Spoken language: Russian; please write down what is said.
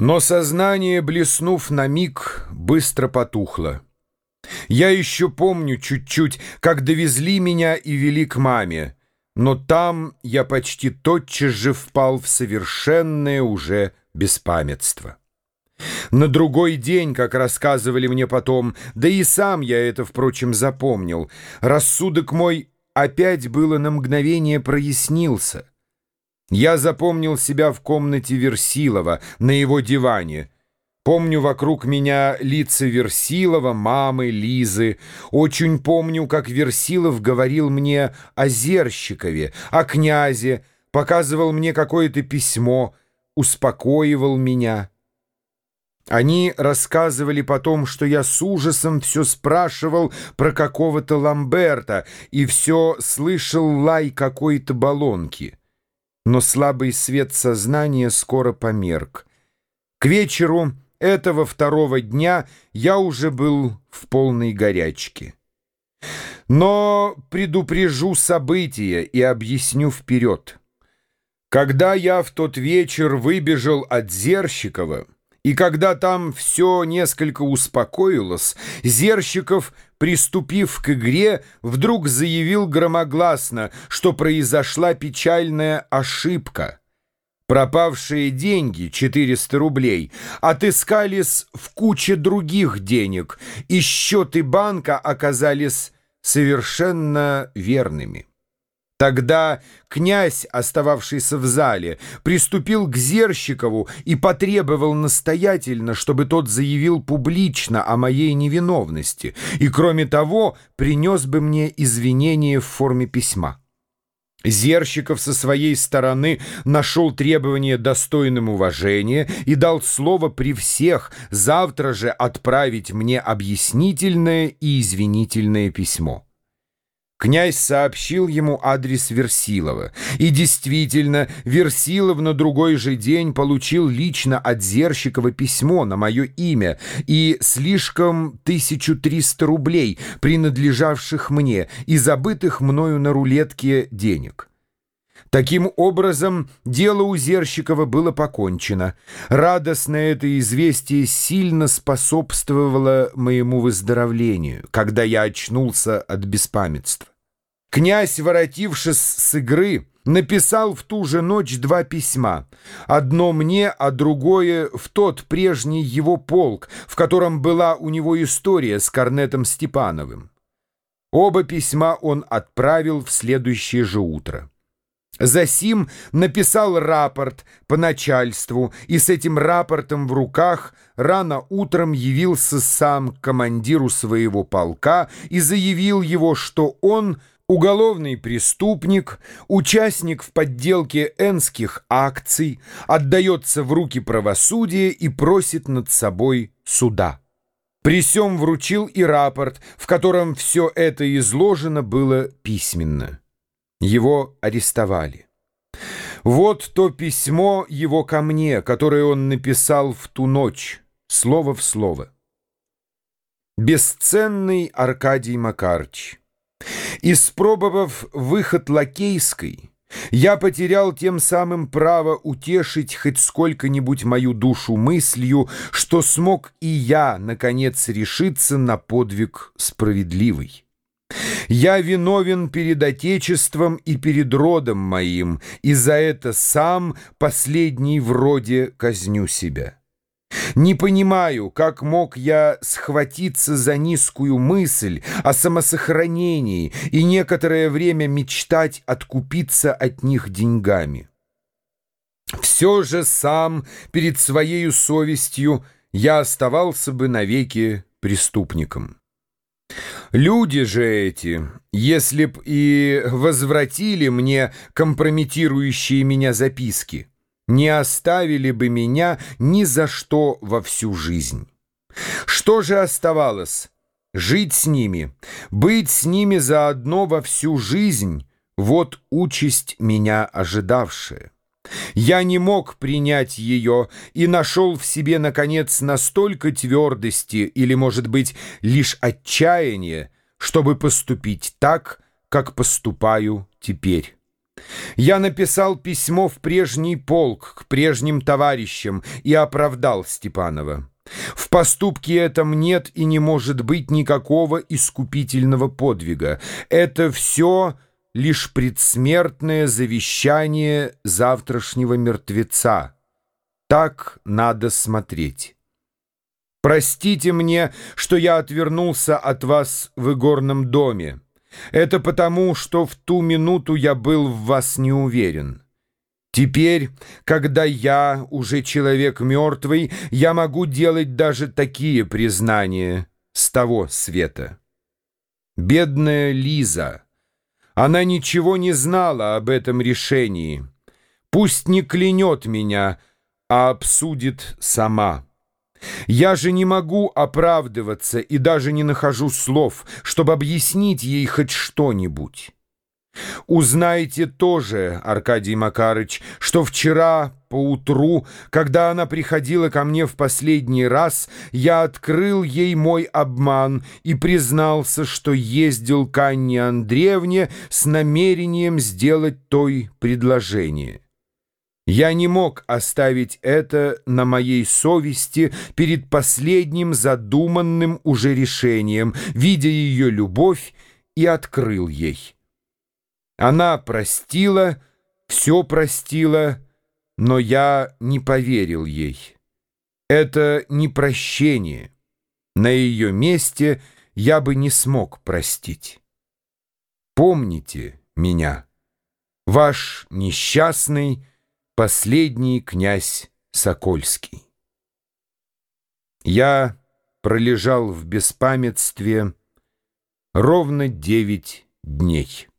Но сознание, блеснув на миг, быстро потухло. Я еще помню чуть-чуть, как довезли меня и вели к маме, но там я почти тотчас же впал в совершенное уже беспамятство. На другой день, как рассказывали мне потом, да и сам я это, впрочем, запомнил, рассудок мой опять было на мгновение прояснился. Я запомнил себя в комнате Версилова, на его диване. Помню вокруг меня лица Версилова, мамы, Лизы. Очень помню, как Версилов говорил мне о Зерщикове, о князе, показывал мне какое-то письмо, успокоивал меня. Они рассказывали потом, что я с ужасом все спрашивал про какого-то Ламберта и все слышал лай какой-то баллонки но слабый свет сознания скоро померк. К вечеру этого второго дня я уже был в полной горячке. Но предупрежу события и объясню вперед. Когда я в тот вечер выбежал от Зерщикова, и когда там все несколько успокоилось, Зерщиков, приступив к игре, вдруг заявил громогласно, что произошла печальная ошибка. Пропавшие деньги, 400 рублей, отыскались в куче других денег, и счеты банка оказались совершенно верными. Тогда князь, остававшийся в зале, приступил к Зерщикову и потребовал настоятельно, чтобы тот заявил публично о моей невиновности и, кроме того, принес бы мне извинения в форме письма. Зерщиков со своей стороны нашел требование достойным уважения и дал слово при всех завтра же отправить мне объяснительное и извинительное письмо. Князь сообщил ему адрес Версилова. И действительно, Версилов на другой же день получил лично от Зерщикова письмо на мое имя и слишком 1300 рублей, принадлежавших мне и забытых мною на рулетке денег. Таким образом, дело у Зерщикова было покончено. Радостное это известие сильно способствовало моему выздоровлению, когда я очнулся от беспамятства. Князь, воротившись с игры, написал в ту же ночь два письма. Одно мне, а другое в тот прежний его полк, в котором была у него история с Корнетом Степановым. Оба письма он отправил в следующее же утро. Засим написал рапорт по начальству, и с этим рапортом в руках рано утром явился сам к командиру своего полка и заявил его, что он уголовный преступник, участник в подделке энских акций, отдается в руки правосудия и просит над собой суда. При сём вручил и рапорт, в котором все это изложено было письменно. Его арестовали. Вот то письмо его ко мне, которое он написал в ту ночь, слово в слово. Бесценный Аркадий Макарч. Испробовав выход лакейской, я потерял тем самым право утешить хоть сколько-нибудь мою душу мыслью, что смог и я, наконец, решиться на подвиг справедливый. Я виновен перед Отечеством и перед родом моим, и за это сам последний вроде казню себя. Не понимаю, как мог я схватиться за низкую мысль о самосохранении и некоторое время мечтать откупиться от них деньгами. Все же сам перед своей совестью я оставался бы навеки преступником. Люди же эти, если б и возвратили мне компрометирующие меня записки, не оставили бы меня ни за что во всю жизнь. Что же оставалось? Жить с ними, быть с ними заодно во всю жизнь — вот участь меня ожидавшая. Я не мог принять ее и нашел в себе, наконец, настолько твердости или, может быть, лишь отчаяния, чтобы поступить так, как поступаю теперь. Я написал письмо в прежний полк к прежним товарищам и оправдал Степанова. В поступке этом нет и не может быть никакого искупительного подвига. Это все лишь предсмертное завещание завтрашнего мертвеца. Так надо смотреть. Простите мне, что я отвернулся от вас в игорном доме. Это потому, что в ту минуту я был в вас не уверен. Теперь, когда я уже человек мертвый, я могу делать даже такие признания с того света. Бедная Лиза, она ничего не знала об этом решении. Пусть не клянет меня, а обсудит сама. Я же не могу оправдываться и даже не нахожу слов, чтобы объяснить ей хоть что-нибудь. Узнайте тоже, Аркадий Макарыч, что вчера поутру, когда она приходила ко мне в последний раз, я открыл ей мой обман и признался, что ездил к Анне Андреевне с намерением сделать той предложение. Я не мог оставить это на моей совести перед последним задуманным уже решением, видя ее любовь, и открыл ей. Она простила, все простила, но я не поверил ей. Это не прощение. На ее месте я бы не смог простить. Помните меня, ваш несчастный, Последний князь Сокольский. Я пролежал в беспамятстве ровно девять дней.